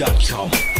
Dot com.